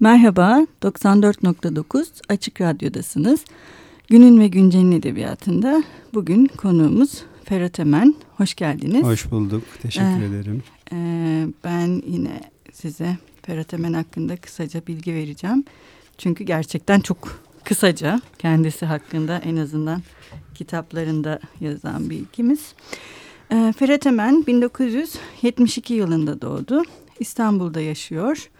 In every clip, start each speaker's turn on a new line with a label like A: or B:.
A: Merhaba, 94.9 Açık Radyo'dasınız. Günün ve Güncel'in edebiyatında bugün konuğumuz Ferhat Emen. Hoş geldiniz.
B: Hoş bulduk, teşekkür ee, ederim.
A: E, ben yine size Ferhat Emen hakkında kısaca bilgi vereceğim. Çünkü gerçekten çok kısaca kendisi hakkında en azından kitaplarında yazan bilgimiz. E, Ferhat Emen 1972 yılında doğdu. İstanbul'da yaşıyor.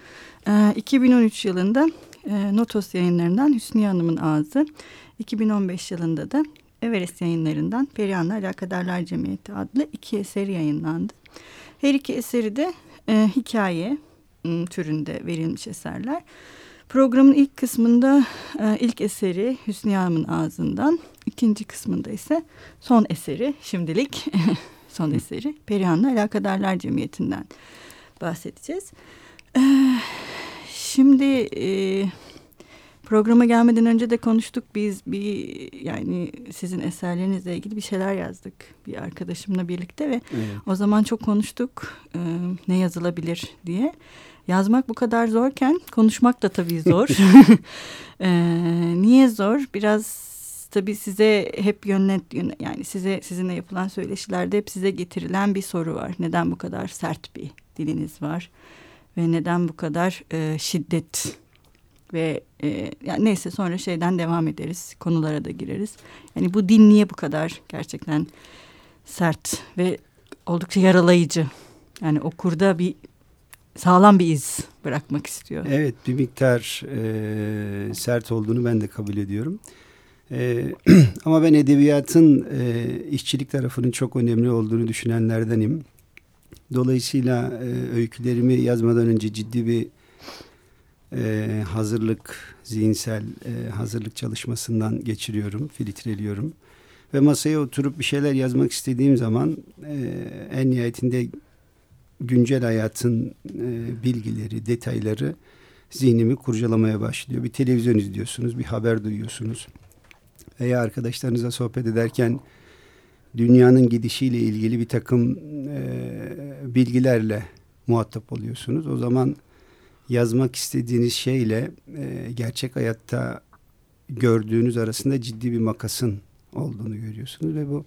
A: 2013 ee, yılında e, Notos yayınlarından Hüsnü Hanım'ın Ağzı, 2015 yılında da Everest yayınlarından Perihan'la Alakadarlar Cemiyeti adlı iki eseri yayınlandı. Her iki eseri de e, hikaye türünde verilmiş eserler. Programın ilk kısmında e, ilk eseri Hüsnü Hanım'ın ağzından, ikinci kısmında ise son eseri şimdilik son eseri Perihan'la Alakadarlar Cemiyeti'nden bahsedeceğiz. Ee, şimdi e, programa gelmeden önce de konuştuk biz bir yani sizin eserlerinizle ilgili bir şeyler yazdık bir arkadaşımla birlikte ve evet. o zaman çok konuştuk e, ne yazılabilir diye. Yazmak bu kadar zorken konuşmak da tabii zor. e, niye zor? Biraz tabii size hep yönlet yani size sizinle yapılan söyleşilerde hep size getirilen bir soru var. Neden bu kadar sert bir diliniz var? Ve neden bu kadar e, şiddet ve e, yani neyse sonra şeyden devam ederiz konulara da gireriz. Yani bu din niye bu kadar gerçekten sert ve oldukça yaralayıcı. Yani okurda bir sağlam bir iz bırakmak istiyor.
B: Evet bir miktar e, sert olduğunu ben de kabul ediyorum. E, ama ben edebiyatın e, işçilik tarafının çok önemli olduğunu düşünenlerdenim. Dolayısıyla e, öykülerimi yazmadan önce ciddi bir e, hazırlık, zihinsel e, hazırlık çalışmasından geçiriyorum, filtreliyorum. Ve masaya oturup bir şeyler yazmak istediğim zaman e, en nihayetinde güncel hayatın e, bilgileri, detayları zihnimi kurcalamaya başlıyor. Bir televizyon izliyorsunuz, bir haber duyuyorsunuz. Veya arkadaşlarınıza sohbet ederken dünyanın gidişiyle ilgili bir takım e, bilgilerle muhatap oluyorsunuz. O zaman yazmak istediğiniz şeyle e, gerçek hayatta gördüğünüz arasında ciddi bir makasın olduğunu görüyorsunuz ve bu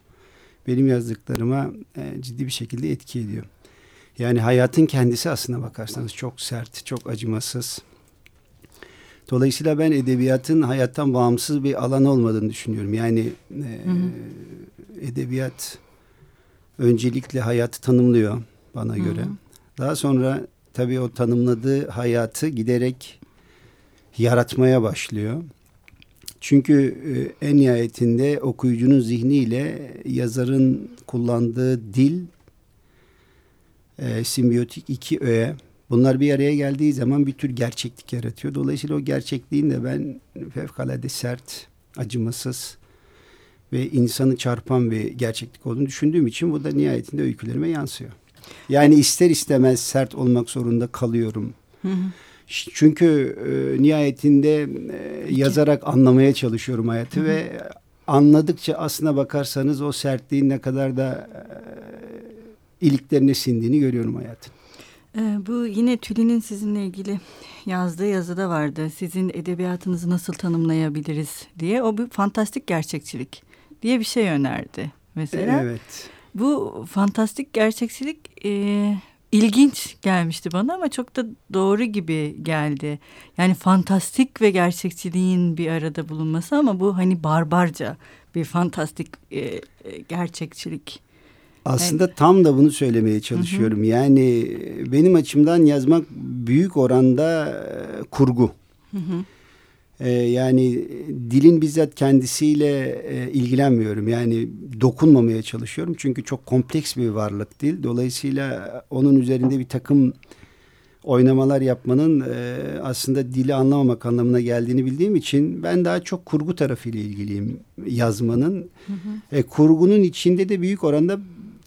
B: benim yazdıklarıma e, ciddi bir şekilde etki ediyor. Yani hayatın kendisi aslına bakarsanız çok sert, çok acımasız. Dolayısıyla ben edebiyatın hayattan bağımsız bir alan olmadığını düşünüyorum. Yani e, hı hı edebiyat öncelikle hayatı tanımlıyor bana Hı-hı. göre. Daha sonra tabii o tanımladığı hayatı giderek yaratmaya başlıyor. Çünkü e, en nihayetinde okuyucunun zihniyle yazarın kullandığı dil e, simbiyotik iki öğe. Bunlar bir araya geldiği zaman bir tür gerçeklik yaratıyor. Dolayısıyla o gerçekliğin de ben fevkalade sert, acımasız, ve insanı çarpan bir gerçeklik olduğunu düşündüğüm için bu da nihayetinde öykülerime yansıyor. Yani ister istemez sert olmak zorunda kalıyorum. Hı hı. Çünkü e, nihayetinde e, yazarak anlamaya çalışıyorum hayatı hı hı. ve anladıkça aslına bakarsanız o sertliğin ne kadar da e, iliklerine sindiğini görüyorum hayatın.
A: E, bu yine Tülin'in sizinle ilgili yazdığı yazıda vardı. Sizin edebiyatınızı nasıl tanımlayabiliriz diye. O bir fantastik gerçekçilik diye bir şey önerdi mesela.
B: Evet.
A: Bu fantastik gerçekçilik e, ilginç gelmişti bana ama çok da doğru gibi geldi. Yani fantastik ve gerçekçiliğin bir arada bulunması ama bu hani barbarca bir fantastik e, e, gerçekçilik.
B: Aslında yani, tam da bunu söylemeye çalışıyorum. Hı hı. Yani benim açımdan yazmak büyük oranda e, kurgu. Hı hı. Ee, yani dilin bizzat kendisiyle e, ilgilenmiyorum. Yani dokunmamaya çalışıyorum. Çünkü çok kompleks bir varlık dil. Dolayısıyla onun üzerinde bir takım oynamalar yapmanın e, aslında dili anlamamak anlamına geldiğini bildiğim için ben daha çok kurgu tarafıyla ilgiliyim yazmanın. Hı hı. E, kurgunun içinde de büyük oranda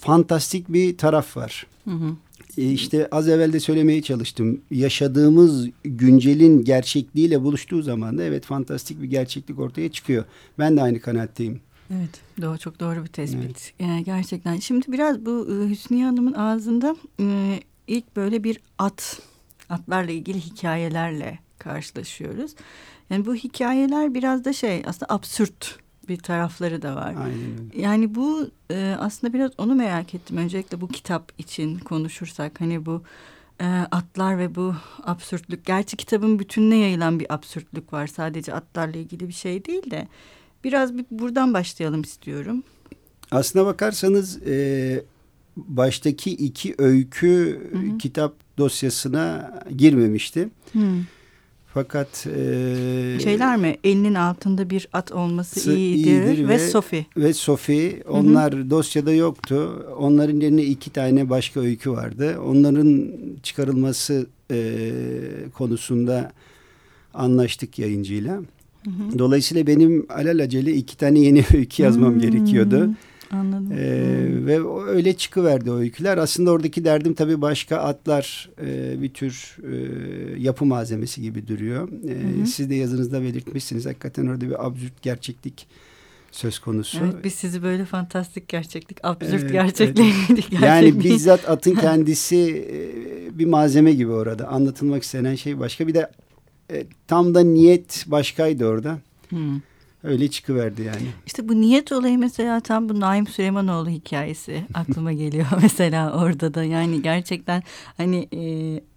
B: fantastik bir taraf var. Hı hı. E, işte az evvel de söylemeye çalıştım. Yaşadığımız güncelin gerçekliğiyle buluştuğu zaman da evet fantastik bir gerçeklik ortaya çıkıyor. Ben de aynı kanaatteyim.
A: Evet, doğru çok doğru bir tespit. Evet. Yani gerçekten. Şimdi biraz bu e, Hüsniye Hanım'ın ağzında e, ilk böyle bir at, atlarla ilgili hikayelerle karşılaşıyoruz. Yani bu hikayeler biraz da şey aslında absürt bir tarafları da var.
B: Aynen öyle.
A: Yani bu e, aslında biraz onu merak ettim. Öncelikle bu kitap için konuşursak hani bu e, atlar ve bu absürtlük. Gerçi kitabın bütününe yayılan bir absürtlük var. Sadece atlarla ilgili bir şey değil de biraz bir buradan başlayalım istiyorum.
B: Aslına bakarsanız e, baştaki iki öykü hı hı. kitap dosyasına girmemişti. Hı. Fakat
A: e, şeyler mi? Elinin altında bir at olması iyidir, iyidir ve, ve Sophie.
B: Ve Sophie onlar Hı -hı. dosyada yoktu. Onların yerine iki tane başka öykü vardı. Onların çıkarılması e, konusunda anlaştık yayıncıyla. Hı hı. Dolayısıyla benim alelacele iki tane yeni öykü yazmam hı gerekiyordu.
A: Anladım.
B: Ee, hmm. Ve öyle çıkıverdi o öyküler. Aslında oradaki derdim tabii başka atlar e, bir tür e, yapı malzemesi gibi duruyor. E, Siz de yazınızda belirtmişsiniz. Hakikaten orada bir absürt gerçeklik söz konusu.
A: Evet, biz sizi böyle fantastik gerçeklik, absürt evet, gerçekliğe evet.
B: Yani bizzat atın kendisi e, bir malzeme gibi orada. Anlatılmak istenen şey başka. Bir de e, tam da niyet başkaydı orada. Hmm. Öyle çıkıverdi yani.
A: İşte bu niyet olayı mesela tam bu Naim Süleymanoğlu hikayesi aklıma geliyor mesela orada da. Yani gerçekten hani e,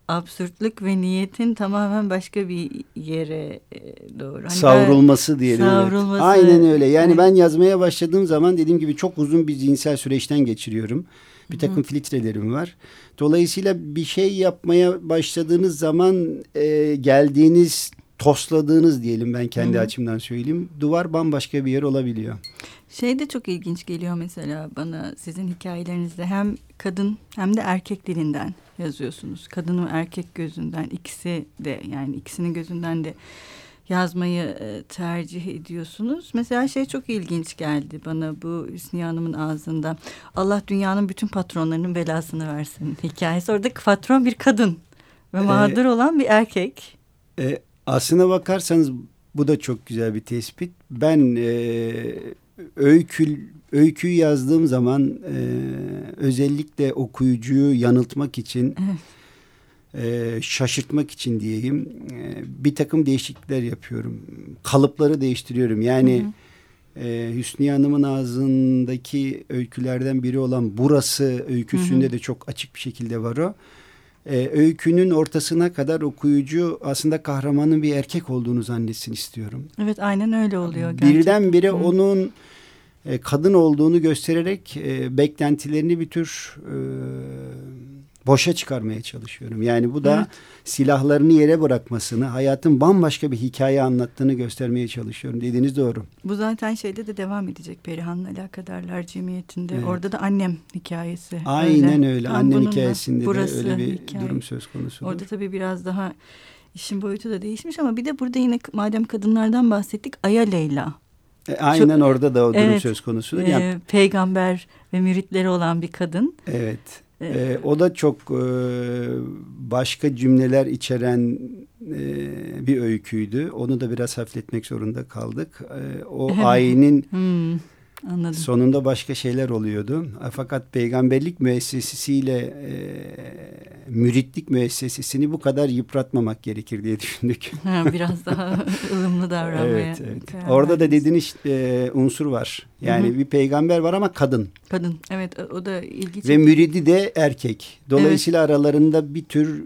A: absürtlük ve niyetin tamamen başka bir yere e, doğru. Hani
B: savrulması diyelim. Savrulması. Evet. Aynen öyle. Yani evet. ben yazmaya başladığım zaman dediğim gibi çok uzun bir zihinsel süreçten geçiriyorum. Bir takım Hı. filtrelerim var. Dolayısıyla bir şey yapmaya başladığınız zaman e, geldiğiniz tosladığınız diyelim ben kendi Hı -hı. açımdan söyleyeyim. Duvar bambaşka bir yer olabiliyor.
A: Şey de çok ilginç geliyor mesela bana sizin hikayelerinizde hem kadın hem de erkek dilinden yazıyorsunuz. Kadın ve erkek gözünden ikisi de yani ikisinin gözünden de yazmayı e, tercih ediyorsunuz. Mesela şey çok ilginç geldi bana bu Hüsniye Hanım'ın ağzında. Allah dünyanın bütün patronlarının belasını versin hikayesi. Oradaki patron bir kadın ve mağdur ee, olan bir erkek.
B: E, Aslına bakarsanız bu da çok güzel bir tespit. Ben e, öykü, öyküyü yazdığım zaman e, özellikle okuyucuyu yanıltmak için e, şaşırtmak için diyeyim e, bir takım değişiklikler yapıyorum. Kalıpları değiştiriyorum. Yani hı hı. E, Hüsniye Hanım'ın ağzındaki öykülerden biri olan burası öyküsünde hı hı. de çok açık bir şekilde var o e, öykünün ortasına kadar okuyucu aslında kahramanın bir erkek olduğunu zannetsin istiyorum.
A: Evet aynen öyle oluyor. Gerçekten.
B: Birdenbire Hı. onun e, kadın olduğunu göstererek e, beklentilerini bir tür e, boşa çıkarmaya çalışıyorum. Yani bu da evet. silahlarını yere bırakmasını, hayatın bambaşka bir hikaye anlattığını göstermeye çalışıyorum. Dediğiniz doğru.
A: Bu zaten şeyde de devam edecek Perihan'la alakadarlar cemiyetinde. Evet. Orada da annem hikayesi.
B: Aynen öyle. öyle. Annem hikayesinde de öyle bir hikaye. durum söz konusu.
A: Orada tabii biraz daha işin boyutu da değişmiş ama bir de burada yine madem kadınlardan bahsettik Aya Leyla.
B: E, aynen Çok, orada da o durum evet, söz konusu.
A: E, peygamber ve müritleri olan bir kadın.
B: Evet. E, o da çok e, başka cümleler içeren e, bir öyküydü. Onu da biraz hafifletmek zorunda kaldık. E, o ayinin hmm. Anladım. Sonunda başka şeyler oluyordu. Fakat peygamberlik müessesesiyle e, müritlik müessesesini bu kadar yıpratmamak gerekir diye düşündük.
A: Ha, biraz daha ılımlı davranmaya.
B: evet, evet. Orada da dediğiniz e, unsur var. Yani Hı-hı. bir peygamber var ama kadın.
A: Kadın evet o da ilginç.
B: Ve müridi de erkek. Dolayısıyla evet. aralarında bir tür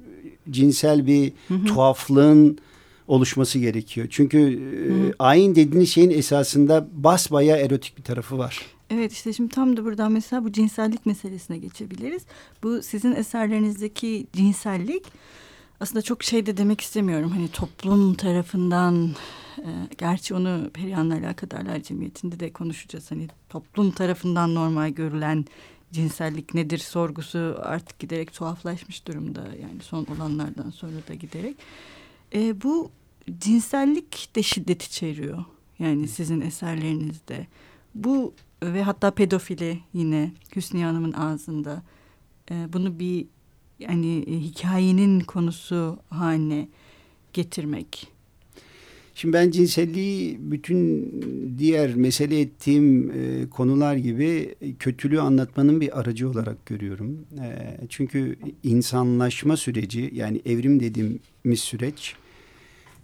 B: cinsel bir Hı-hı. tuhaflığın oluşması gerekiyor. Çünkü e, ayin dediğiniz şeyin esasında basbaya erotik bir tarafı var.
A: Evet işte şimdi tam da buradan mesela bu cinsellik meselesine geçebiliriz. Bu sizin eserlerinizdeki cinsellik aslında çok şey de demek istemiyorum. Hani toplum tarafından e, gerçi onu Perihan'la alakadarlar cemiyetinde de konuşacağız. Hani toplum tarafından normal görülen cinsellik nedir sorgusu artık giderek tuhaflaşmış durumda. Yani son olanlardan sonra da giderek. E, bu cinsellik de şiddet içeriyor. Yani sizin eserlerinizde. Bu ve hatta pedofili yine Hüsniye Hanım'ın ağzında. E, bunu bir yani e, hikayenin konusu haline getirmek.
B: Şimdi ben cinselliği bütün diğer mesele ettiğim e, konular gibi kötülüğü anlatmanın bir aracı olarak görüyorum. E, çünkü insanlaşma süreci yani evrim dediğimiz süreç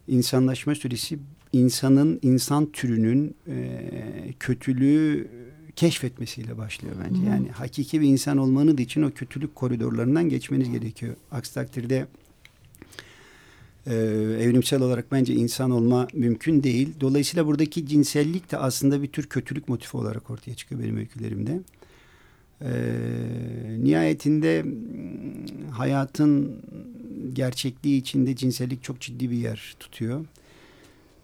C: insanlaşma süresi insanın, insan türünün e, kötülüğü keşfetmesiyle başlıyor bence. Hmm. Yani hakiki bir insan olmanız için o kötülük koridorlarından geçmeniz gerekiyor. Aksi takdirde e, evrimsel olarak bence insan olma mümkün değil. Dolayısıyla buradaki cinsellik de aslında bir tür kötülük motifi olarak ortaya çıkıyor benim öykülerimde. E, nihayetinde hayatın gerçekliği içinde cinsellik çok ciddi bir yer tutuyor.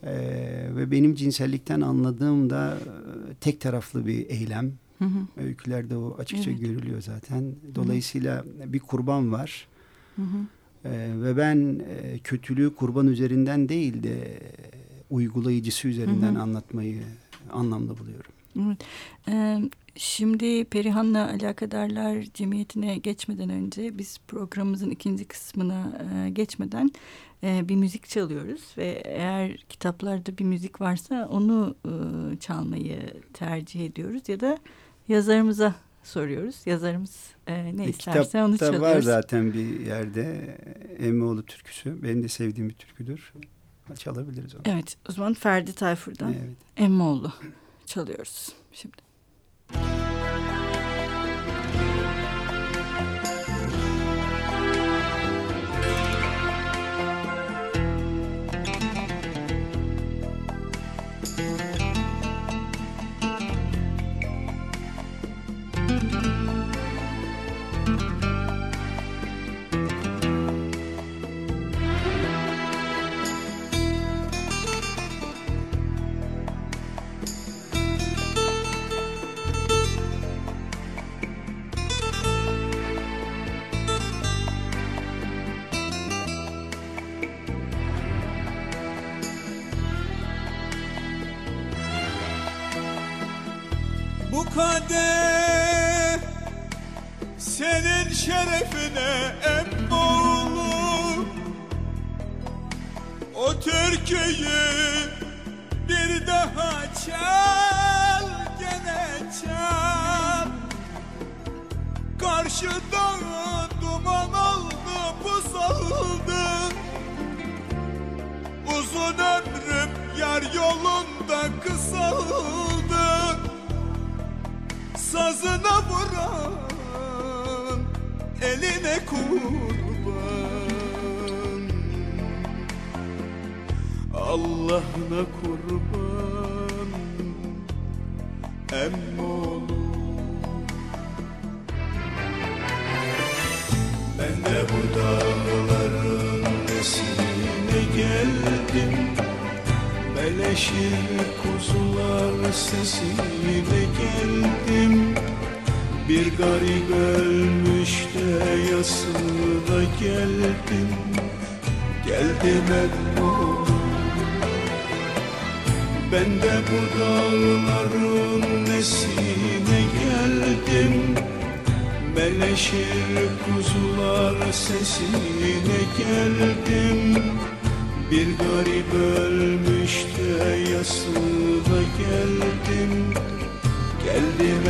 C: Ee, ve benim cinsellikten anladığım da e, tek taraflı bir eylem. Hı hı. Öykülerde o açıkça evet. görülüyor zaten. Dolayısıyla hı hı. bir kurban var. Hı hı. Ee, ve ben e, kötülüğü kurban üzerinden değil de uygulayıcısı üzerinden hı hı. anlatmayı anlamlı buluyorum.
A: Evet. Ee, şimdi Perihan'la Alakadarlar Cemiyeti'ne geçmeden önce biz programımızın ikinci kısmına e, geçmeden e, bir müzik çalıyoruz ve eğer kitaplarda bir müzik varsa onu e, çalmayı tercih ediyoruz ya da yazarımıza soruyoruz. Yazarımız e, ne e, isterse onu çalıyoruz.
C: var zaten bir yerde Emmioğlu türküsü. Benim de sevdiğim bir türküdür. Çalabiliriz onu.
A: Evet o zaman Ferdi Tayfur'dan evet. Emmioğlu çalıyoruz şimdi. Thank you.
B: Kadeh senin şerefine emmoğlu O türküyü bir daha çal gene çal. Karşıda duman oldu oldu Uzun ömrüm yar yolunda kısaldı sazına vuran eline kurban. Allah'ına kurban emmoğlu Ben de bu dağların nesine geldim Beleşir kuzular sesiyle geldim Bir garip ölmüş de yasına geldim Geldim emmoğlu Ben de bu dağların nesine geldim. Beleşir kuzular sesine geldim. Bir garip ölmüş de yasına geldim Geldim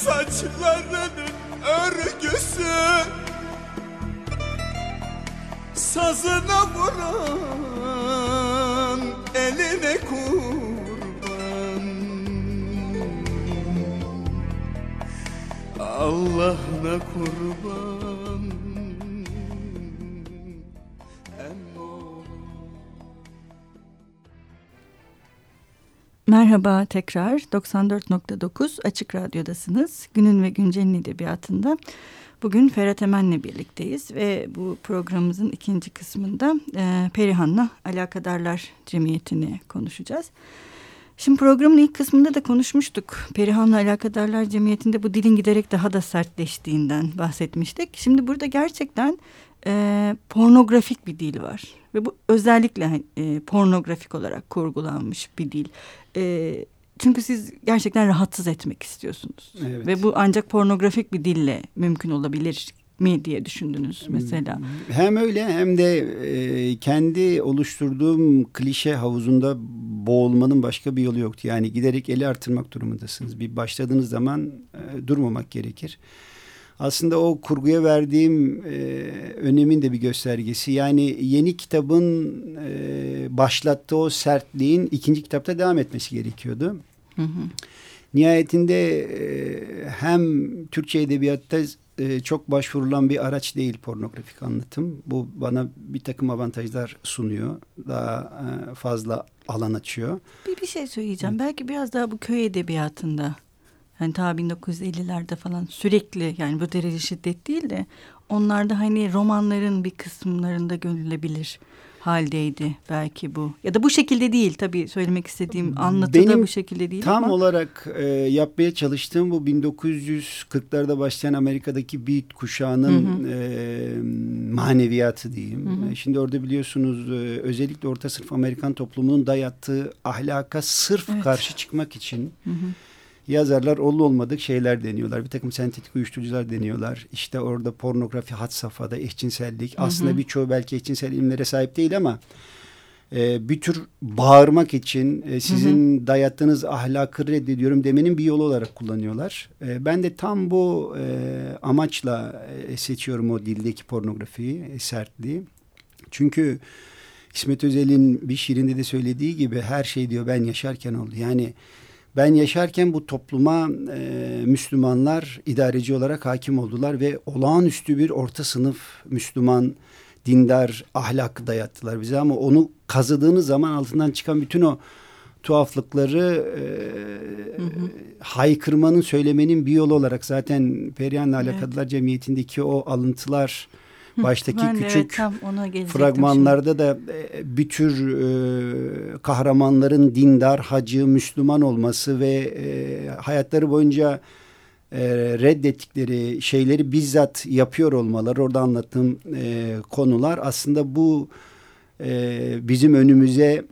B: Saçlarının örgüsü.
D: Sazına vuran eline kurban. Allah'ına kurban.
A: Merhaba tekrar 94.9 Açık Radyo'dasınız. Günün ve Güncel'in edebiyatında bugün Ferhat Emen'le birlikteyiz ve bu programımızın ikinci kısmında e, Perihan'la Alakadarlar Cemiyeti'ni konuşacağız. Şimdi programın ilk kısmında da konuşmuştuk. Perihan'la Alakadarlar Cemiyeti'nde bu dilin giderek daha da sertleştiğinden bahsetmiştik. Şimdi burada gerçekten e, pornografik bir dil var. Ve bu özellikle e, pornografik olarak kurgulanmış bir dil. E, çünkü siz gerçekten rahatsız etmek istiyorsunuz. Evet. Ve bu ancak pornografik bir dille mümkün olabilir mi diye düşündünüz mesela?
B: Hem öyle hem de e, kendi oluşturduğum klişe havuzunda boğulmanın başka bir yolu yoktu. Yani giderek eli artırmak durumundasınız. Bir başladığınız zaman e, durmamak gerekir aslında o kurguya verdiğim e, önemin de bir göstergesi. Yani yeni kitabın e, başlattığı o sertliğin ikinci kitapta devam etmesi gerekiyordu. Hı hı. Nihayetinde e, hem Türkçe edebiyatta e, çok başvurulan bir araç değil pornografik anlatım. Bu bana bir takım avantajlar sunuyor. Daha e, fazla alan açıyor.
A: Bir, bir şey söyleyeceğim. Evet. Belki biraz daha bu köy edebiyatında Hani ta 1950'lerde falan sürekli yani bu derece şiddet değil de onlarda hani romanların bir kısımlarında görülebilir haldeydi belki bu. Ya da bu şekilde değil tabii söylemek istediğim anlatıda Benim bu şekilde değil
B: tam ama. olarak e, yapmaya çalıştığım bu 1940'larda başlayan Amerika'daki beat kuşağının hı hı. E, maneviyatı diyeyim. Hı hı. Şimdi orada biliyorsunuz e, özellikle orta sınıf Amerikan toplumunun dayattığı ahlaka sırf evet. karşı çıkmak için... Hı hı yazarlar ollu olmadık şeyler deniyorlar. Bir takım sentetik uyuşturucular deniyorlar. İşte orada pornografi had safhada, eşcinsellik. Hı hı. Aslında birçoğu belki eşcinsel ilimlere sahip değil ama e, bir tür bağırmak için e, sizin hı hı. dayattığınız ahlakı reddediyorum demenin bir yolu olarak kullanıyorlar. E, ben de tam bu e, amaçla e, seçiyorum o dildeki pornografiyi, e, sertliği. Çünkü İsmet Özel'in bir şiirinde de söylediği gibi her şey diyor ben yaşarken oldu. Yani ben yaşarken bu topluma e, Müslümanlar idareci olarak hakim oldular ve olağanüstü bir orta sınıf Müslüman dindar ahlak dayattılar bize ama onu kazıdığınız zaman altından çıkan bütün o tuhaflıkları e, hı hı. haykırmanın söylemenin bir yolu olarak zaten Perihan'la Alakadılar evet. Cemiyeti'ndeki o alıntılar baştaki ben küçük evet, fragmanlarda da e, bir tür e, kahramanların dindar, hacı, Müslüman olması ve e, hayatları boyunca e, reddettikleri şeyleri bizzat yapıyor olmaları orada anlattığım e, konular aslında bu e, bizim önümüze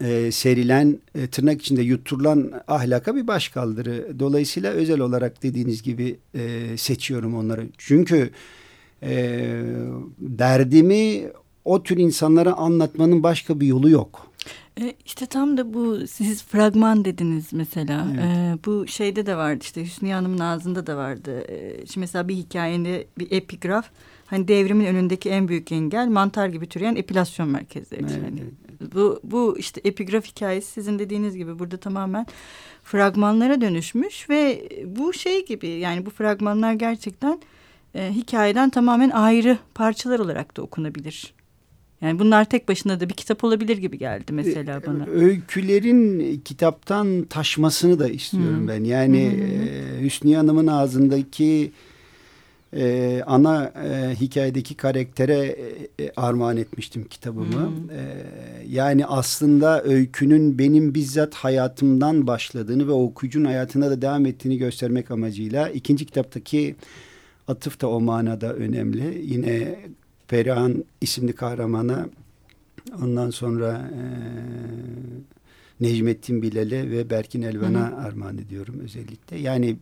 B: e, serilen e, tırnak içinde yutturulan ahlaka bir başkaldırı. Dolayısıyla özel olarak dediğiniz gibi e, seçiyorum onları. Çünkü e, derdimi o tür insanlara anlatmanın başka bir yolu yok.
A: E, işte tam da bu siz fragman dediniz mesela. Evet. E, bu şeyde de vardı işte Hüsnü Hanım'ın ağzında da vardı. E, şimdi mesela bir hikayende bir epigraf. Hani devrimin önündeki en büyük engel mantar gibi türeyen epilasyon merkezleri. Evet, evet. Bu, bu işte epigraf hikayesi sizin dediğiniz gibi burada tamamen fragmanlara dönüşmüş ve bu şey gibi yani bu fragmanlar gerçekten e, hikayeden tamamen ayrı parçalar olarak da okunabilir. Yani bunlar tek başına da bir kitap olabilir gibi geldi mesela e, bana.
B: Öykülerin kitaptan taşmasını da istiyorum hmm. ben. Yani hmm. e, Hüsniye Hanım'ın ağzındaki e, ana e, hikayedeki karaktere e, armağan etmiştim kitabımı. Hmm. E, yani aslında öykünün benim bizzat hayatımdan başladığını ve okuyucunun hayatına da devam ettiğini göstermek amacıyla ikinci kitaptaki Atıf da o manada önemli. Yine Perihan isimli kahramana ondan sonra e, Necmettin Bilal'e ve Berkin Elvan'a armağan ediyorum özellikle. Yani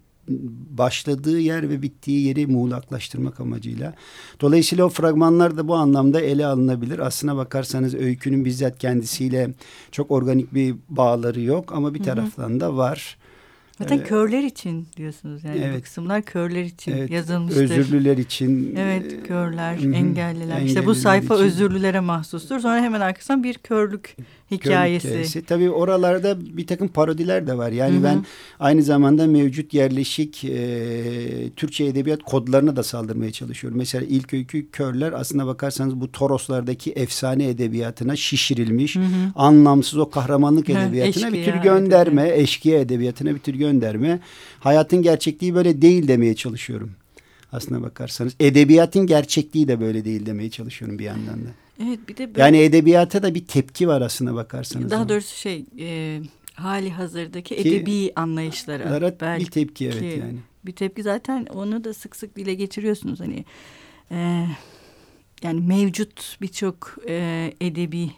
B: başladığı yer ve bittiği yeri muğlaklaştırmak amacıyla. Dolayısıyla o fragmanlar da bu anlamda ele alınabilir. Aslına bakarsanız öykünün bizzat kendisiyle çok organik bir bağları yok ama bir taraftan da var.
A: Zaten
B: Ee,
A: körler için diyorsunuz yani bu
B: evet.
A: kısımlar körler için
B: Evet,
A: yazılmıştır.
B: Özürlüler için.
A: Evet körler,
B: hı,
A: engelliler. İşte bu
B: engelliler
A: sayfa
B: için.
A: özürlülere mahsustur. Sonra hemen arkasından bir körlük hikayesi.
B: hikayesi. Tabii oralarda bir takım parodiler de var. Yani
A: Hı hı.
B: ben aynı zamanda mevcut yerleşik e, Türkçe edebiyat kodlarına da saldırmaya çalışıyorum. Mesela ilk öykü Körler aslına bakarsanız bu Toroslardaki efsane edebiyatına şişirilmiş,
A: Hı hı.
B: anlamsız o kahramanlık
A: Hı,
B: edebiyatına bir
A: eşkıya
B: tür gönderme, eşkıya edebiyatına bir tür gönderme. Hayatın gerçekliği böyle değil demeye çalışıyorum. Aslına bakarsanız edebiyatın gerçekliği de böyle değil demeye çalışıyorum bir yandan da.
A: Evet bir de böyle,
B: Yani edebiyata da bir tepki var aslına bakarsanız.
A: daha doğrusu şey e, hali hazırdaki
B: Ki-
A: edebi anlayışlara
B: Lara
A: belki
B: bir tepki evet
A: ki-
B: yani.
A: bir tepki zaten onu da sık sık dile getiriyorsunuz hani e, yani mevcut birçok e, edebi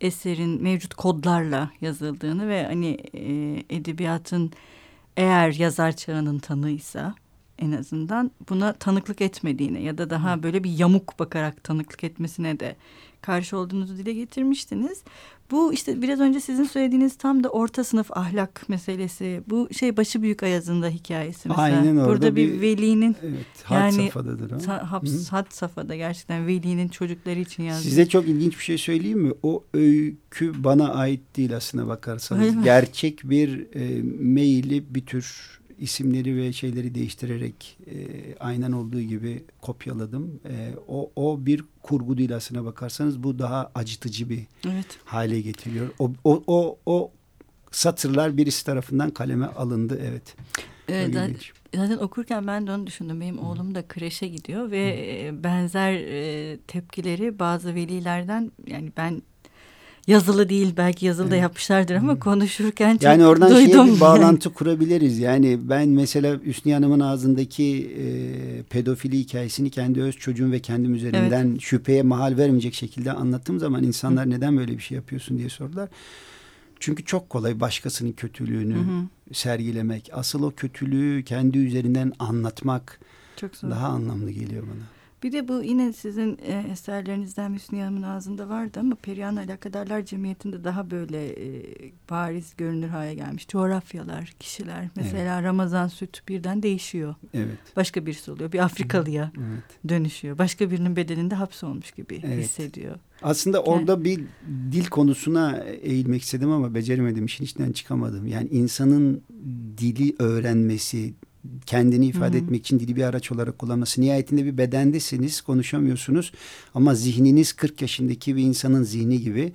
A: eserin mevcut kodlarla yazıldığını ve hani e, edebiyatın eğer yazar çağının tanığıysa en azından buna tanıklık etmediğine ya da daha böyle bir yamuk bakarak tanıklık etmesine de karşı olduğunuzu dile getirmiştiniz. Bu işte biraz önce sizin söylediğiniz tam da orta sınıf ahlak meselesi. Bu şey Başı Büyük Ayaz'ın da hikayesi mesela.
B: Aynen orada
A: Burada bir,
B: bir-
A: velinin
B: Evet, had
A: Yani
B: safhadadır o.
A: sa- haps, had safhada gerçekten velinin çocukları için yazdığı.
B: Size çok ilginç bir şey söyleyeyim mi? O öykü bana ait değil aslına bakarsanız. Gerçek bir e, maili bir tür isimleri ve şeyleri değiştirerek e, aynen olduğu gibi kopyaladım. E, o, o bir kurgu değil aslına bakarsanız. Bu daha acıtıcı bir
A: Evet.
B: hale getiriyor. O, o, o, o satırlar birisi tarafından kaleme alındı. Evet.
A: Evet, zaten,
B: ilginç.
A: zaten okurken ben de onu düşündüm. Benim oğlum da kreşe gidiyor ve e, benzer e, tepkileri bazı velilerden yani ben yazılı değil belki yazılı da
B: Evet.
A: yapmışlardır ama konuşurken çok
B: Yani oradan şeye
A: duydum.
B: bir bağlantı kurabiliriz. Yani ben mesela Hüsnü Hanım'ın ağzındaki e, pedofili hikayesini kendi öz çocuğum ve kendim üzerinden şüpheye mahal vermeyecek şekilde anlattığım zaman insanlar neden böyle bir şey yapıyorsun diye sordular. Çünkü çok kolay başkasının kötülüğünü
A: Hı hı.
B: sergilemek. Asıl o kötülüğü kendi üzerinden anlatmak
A: Çok zor.
B: daha anlamlı geliyor bana.
A: Bir de bu yine sizin e, eserlerinizden Hüsnü Hanım'ın ağzında vardı ama Perihan Alakadarlar Cemiyeti'nde daha böyle e, bariz görünür hale gelmiş. Coğrafyalar, kişiler. Mesela Ramazan Süt birden değişiyor.
B: Evet.
A: Başka birisi oluyor. Bir Afrikalıya
B: Evet.
A: dönüşüyor. Başka birinin bedeninde hapsolmuş gibi
B: Evet.
A: hissediyor.
B: Aslında orada bir dil konusuna eğilmek istedim ama beceremedim. işin içinden çıkamadım. Yani insanın dili öğrenmesi, kendini ifade
A: Hı hı.
B: etmek için dili bir araç olarak kullanması. Nihayetinde bir bedendesiniz, konuşamıyorsunuz ama zihniniz 40 yaşındaki bir insanın zihni gibi.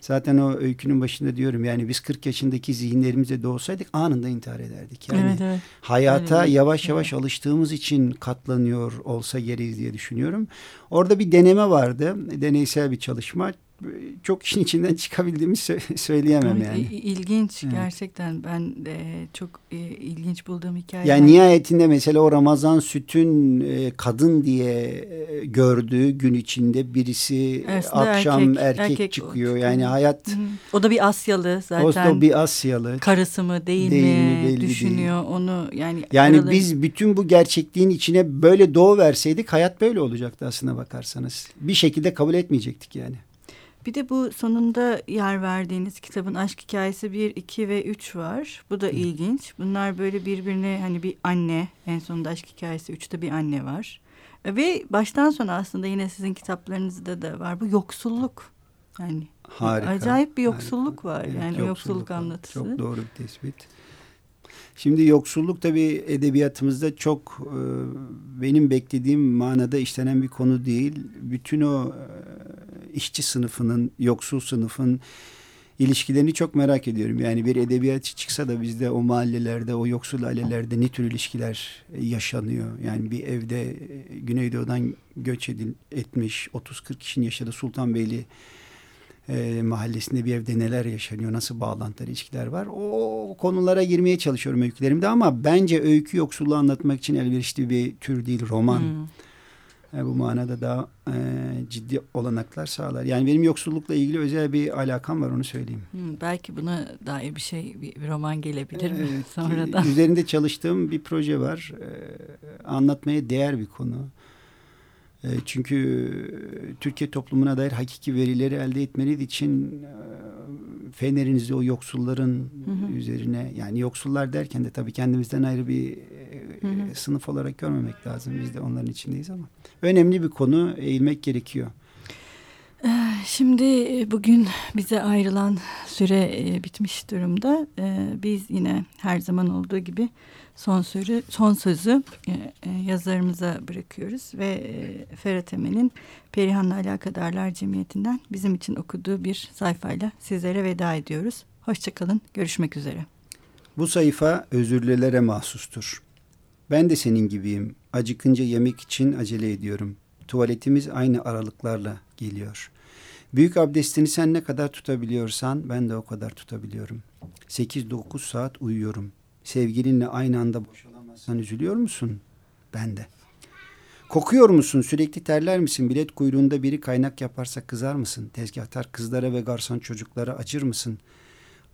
B: Zaten o öykünün başında diyorum yani biz 40 yaşındaki zihinlerimize doğsaydık anında intihar ederdik. Yani
A: evet evet.
B: hayata
A: bir
B: yavaş
A: şey
B: yavaş alıştığımız için katlanıyor olsa gereğiz diye düşünüyorum. Orada bir deneme vardı. Deneysel bir çalışma. Çok işin içinden çıkabildiğimi sö- söyleyemem yani.
A: ilginç gerçekten ben de çok e, ilginç bulduğum hikaye.
B: Yani nihayetinde mesela o Ramazan sütün e, kadın diye e, gördüğü gün içinde birisi e,
A: Aslında
B: akşam
A: erkek-
B: erkek,
A: erkek
B: çıkıyor. Yani hayat.
A: O da bir Asyalı zaten.
B: o bir Asyalı.
A: karısı mı değil,
B: Değil mi,
A: mi, düşünüyor onu yani
B: Yani
A: araları-
B: biz bütün bu gerçekliğin içine böyle doğu verseydik hayat böyle olacaktı aslına bakarsanız. Bir şekilde kabul etmeyecektik yani.
A: Bir de bu sonunda yer verdiğiniz kitabın aşk hikayesi 1, 2 ve 3 var. Bu da ilginç. Bunlar böyle birbirine hani bir anne en sonunda aşk hikayesi 3'te bir anne var. Ve baştan sona aslında yine sizin kitaplarınızda da var bu yoksulluk. Yani
B: Harika.
A: acayip bir yoksulluk var.
B: Evet,
A: yani yoksulluk
B: var.
A: anlatısı.
B: Çok doğru bir tespit. Şimdi yoksulluk tabii edebiyatımızda çok e, benim beklediğim manada işlenen bir konu değil. Bütün o e, işçi sınıfının, yoksul sınıfın ilişkilerini çok merak ediyorum. Yani bir edebiyatçı çıksa da bizde o mahallelerde, o yoksul ailelerde ne tür ilişkiler yaşanıyor? Yani bir evde e, Güneydoğu'dan göç edil, etmiş 30-40 kişinin yaşadığı Sultanbeyli e, mahallesinde bir evde neler yaşanıyor, nasıl bağlantılar, ilişkiler var. O konulara girmeye çalışıyorum öykülerimde ama bence öykü yoksulluğu anlatmak için elverişli bir tür değil, roman.
A: Hmm.
B: E, bu manada daha e, ciddi olanaklar sağlar. Yani benim yoksullukla ilgili özel bir alakam var onu söyleyeyim.
A: Hmm, belki buna dair bir şey bir, bir roman gelebilir mi
B: Evet,
A: sonradan?
B: Üzerinde çalıştığım bir proje var. E, anlatmaya değer bir konu. E, çünkü Türkiye toplumuna dair hakiki verileri elde etmeniz için e, fenerinizi o yoksulların
A: Hı hı.
B: üzerine yani yoksullar derken de tabii kendimizden ayrı bir e,
A: Hı hı.
B: sınıf olarak görmemek lazım. Biz de onların içindeyiz ama önemli bir konu eğilmek gerekiyor.
A: Şimdi e, bugün bize ayrılan süre e, bitmiş durumda. E, Biz yine her zaman olduğu gibi son sözü, son sözü e, e, yazarımıza bırakıyoruz ve e, Ferhat Emen'in Perihan'la Alakadarlar Cemiyeti'nden bizim için okuduğu bir sayfayla sizlere veda ediyoruz. Hoşçakalın, görüşmek üzere.
B: Bu sayfa özürlülere mahsustur. Ben de senin gibiyim. Acıkınca yemek için acele ediyorum. Tuvaletimiz aynı aralıklarla geliyor. Büyük abdestini sen ne kadar tutabiliyorsan ben de o kadar tutabiliyorum. 8-9 saat uyuyorum. Sevgilinle aynı anda boşalamazsan üzülüyor musun? Ben de. Kokuyor musun? Sürekli terler misin? Bilet kuyruğunda biri kaynak yaparsa kızar mısın? Tezgahtar kızlara ve garson çocuklara acır mısın?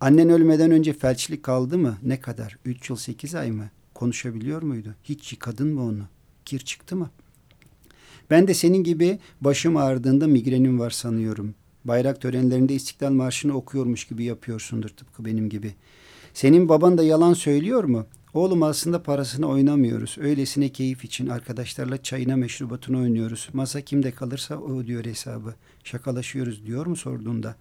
B: Annen ölmeden önce felçli kaldı mı? Ne kadar? Üç yıl sekiz ay mı? Konuşabiliyor muydu? Hiç yıkadın mı onu? Kir çıktı mı? Ben de senin gibi başım ağrıdığında migrenim var sanıyorum. Bayrak törenlerinde İstiklal Marşı'nı okuyormuş gibi yapıyorsundur tıpkı benim gibi. Senin baban da yalan söylüyor mu? Oğlum aslında parasını oynamıyoruz. Öylesine keyif için arkadaşlarla çayına meşrubatını oynuyoruz. Masa kimde kalırsa o ödüyor hesabı. Şakalaşıyoruz diyor mu sorduğunda.